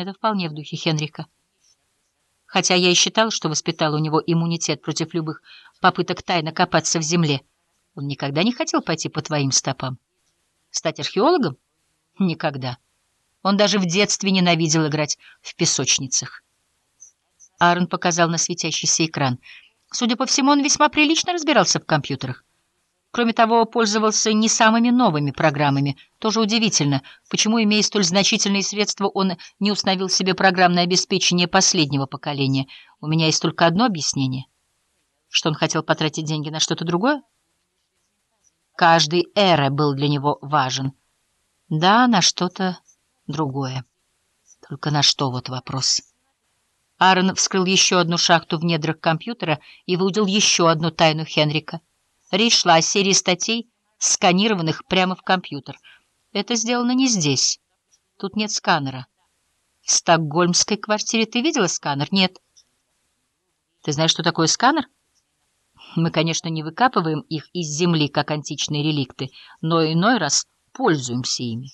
Это вполне в духе Хенрика. Хотя я и считал, что воспитал у него иммунитет против любых попыток тайно копаться в земле. Он никогда не хотел пойти по твоим стопам. Стать археологом? Никогда. Он даже в детстве ненавидел играть в песочницах. Аарон показал на светящийся экран. Судя по всему, он весьма прилично разбирался в компьютерах. Кроме того, пользовался не самыми новыми программами. Тоже удивительно, почему, имея столь значительные средства, он не установил себе программное обеспечение последнего поколения. У меня есть только одно объяснение. Что он хотел потратить деньги на что-то другое? Каждый эра был для него важен. Да, на что-то другое. Только на что вот вопрос. Аарон вскрыл еще одну шахту в недрах компьютера и выудил еще одну тайну Хенрика — Речь шла о серии статей, сканированных прямо в компьютер. Это сделано не здесь. Тут нет сканера. В стокгольмской квартире ты видела сканер? Нет. Ты знаешь, что такое сканер? Мы, конечно, не выкапываем их из земли, как античные реликты, но иной раз пользуемся ими.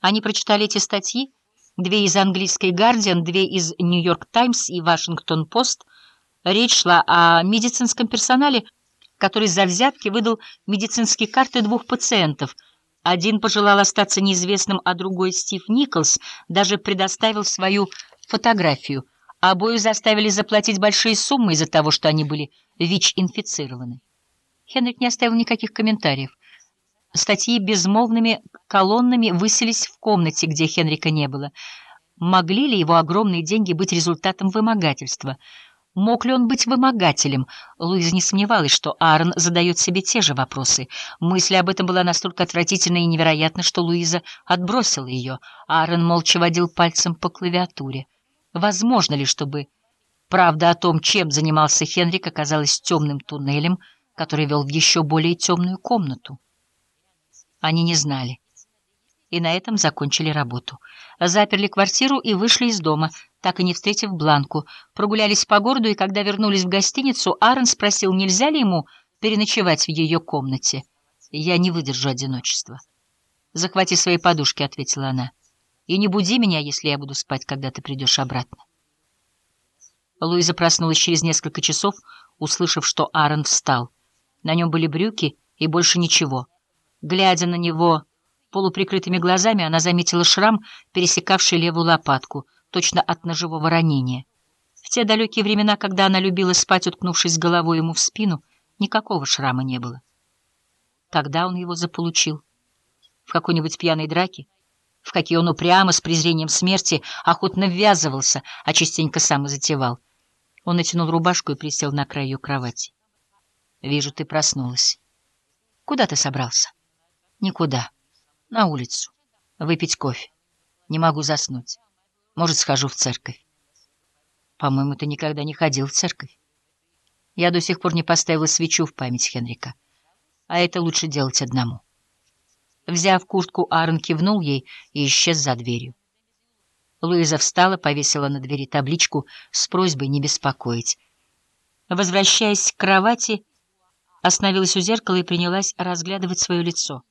Они прочитали эти статьи, две из английской «Гардиан», две из «Нью-Йорк Таймс» и «Вашингтон-Пост». Речь шла о медицинском персонале, который за взятки выдал медицинские карты двух пациентов. Один пожелал остаться неизвестным, а другой, Стив Николс, даже предоставил свою фотографию. Обоих заставили заплатить большие суммы из-за того, что они были ВИЧ-инфицированы. Хенрик не оставил никаких комментариев. Статьи безмолвными колоннами выселись в комнате, где Хенрика не было. Могли ли его огромные деньги быть результатом вымогательства — Мог ли он быть вымогателем? Луиза не сомневалась, что Аарон задает себе те же вопросы. Мысль об этом была настолько отвратительна и невероятна, что Луиза отбросила ее. Аарон молча водил пальцем по клавиатуре. Возможно ли, чтобы правда о том, чем занимался Хенрик, оказалась темным туннелем, который вел в еще более темную комнату? Они не знали и на этом закончили работу. Заперли квартиру и вышли из дома, так и не встретив Бланку. Прогулялись по городу, и когда вернулись в гостиницу, Аарон спросил, нельзя ли ему переночевать в ее комнате. «Я не выдержу одиночества». «Захвати свои подушки», — ответила она. «И не буди меня, если я буду спать, когда ты придешь обратно». Луиза проснулась через несколько часов, услышав, что Аарон встал. На нем были брюки и больше ничего. Глядя на него Полуприкрытыми глазами она заметила шрам, пересекавший левую лопатку, точно от ножевого ранения. В те далекие времена, когда она любила спать, уткнувшись головой ему в спину, никакого шрама не было. Тогда он его заполучил. В какой-нибудь пьяной драке, в какие он упрямо, с презрением смерти, охотно ввязывался, а частенько сам и затевал. Он натянул рубашку и присел на край ее кровати. — Вижу, ты проснулась. — Куда ты собрался? — Никуда. На улицу. Выпить кофе. Не могу заснуть. Может, схожу в церковь. По-моему, ты никогда не ходил в церковь. Я до сих пор не поставила свечу в память Хенрика. А это лучше делать одному. Взяв куртку, Аарон кивнул ей и исчез за дверью. Луиза встала, повесила на двери табличку с просьбой не беспокоить. Возвращаясь к кровати, остановилась у зеркала и принялась разглядывать свое лицо.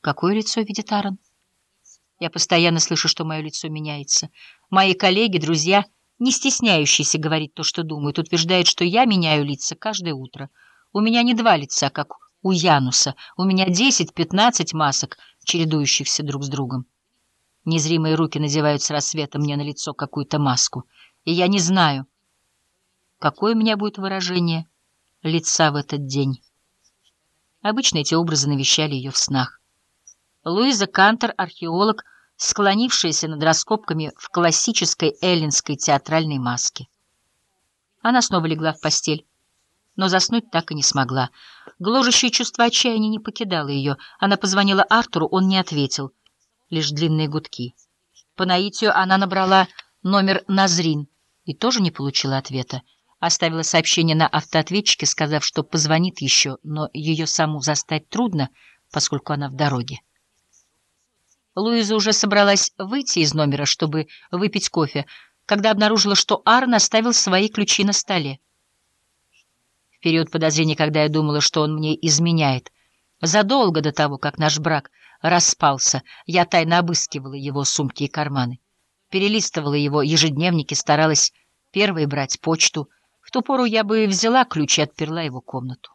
Какое лицо видит Аарон? Я постоянно слышу, что мое лицо меняется. Мои коллеги, друзья, не стесняющиеся говорить то, что думают, утверждают, что я меняю лица каждое утро. У меня не два лица, как у Януса. У меня десять-пятнадцать масок, чередующихся друг с другом. Незримые руки надевают с рассвета мне на лицо какую-то маску. И я не знаю, какое у меня будет выражение лица в этот день. Обычно эти образы навещали ее в снах. Луиза Кантер, археолог, склонившаяся над раскопками в классической эллинской театральной маске. Она снова легла в постель, но заснуть так и не смогла. Гложущее чувство отчаяния не покидало ее. Она позвонила Артуру, он не ответил. Лишь длинные гудки. По наитию она набрала номер Назрин и тоже не получила ответа. Оставила сообщение на автоответчике, сказав, что позвонит еще, но ее саму застать трудно, поскольку она в дороге. Луиза уже собралась выйти из номера, чтобы выпить кофе, когда обнаружила, что Арн оставил свои ключи на столе. В период подозрений, когда я думала, что он мне изменяет, задолго до того, как наш брак распался, я тайно обыскивала его сумки и карманы, перелистывала его ежедневники, старалась первой брать почту. В ту пору я бы взяла ключ и отперла его комнату.